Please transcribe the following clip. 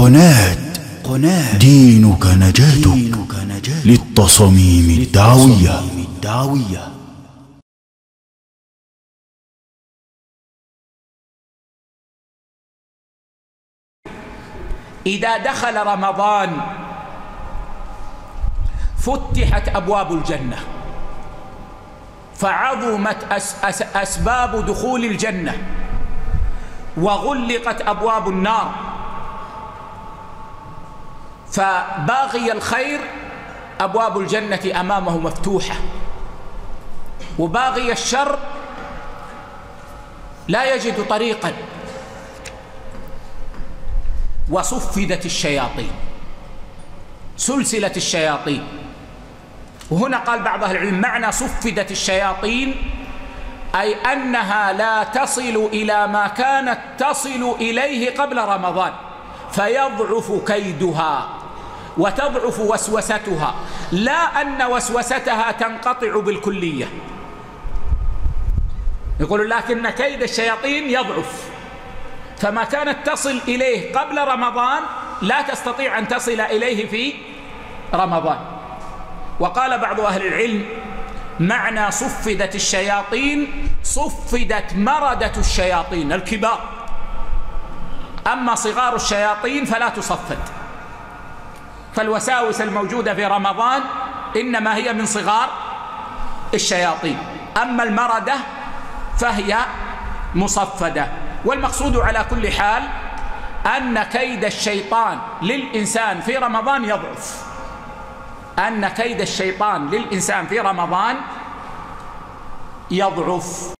قناة. دينك نجاتك للتصاميم الدعوية إذا دخل رمضان فتحت أبواب الجنة. فعظمت أس أس أسباب دخول الجنة. وغلقت أبواب النار. فباغي الخير أبواب الجنة أمامه مفتوحة. وباغي الشر لا يجد طريقا. وصفدت الشياطين. سلسلة الشياطين. وهنا قال بعض أهل العلم معنى صفدت الشياطين أي أنها لا تصل إلى ما كانت تصل إليه قبل رمضان. فيضعف كيدها. وتضعف وسوستها. لا أن وسوستها تنقطع بالكلية. يقول لكن كيد الشياطين يضعف. فما كانت تصل إليه قبل رمضان لا تستطيع أن تصل إليه في رمضان. وقال بعض أهل العلم معنى صفدت الشياطين صفدت مردة الشياطين الكبار. أما صغار الشياطين فلا تصفد. فالوساوس الموجودة في رمضان إنما هي من صغار الشياطين. أما المردة فهي مصفدة. والمقصود على كل حال أن كيد الشيطان للإنسان في رمضان يضعف. أن كيد الشيطان للإنسان في رمضان يضعف.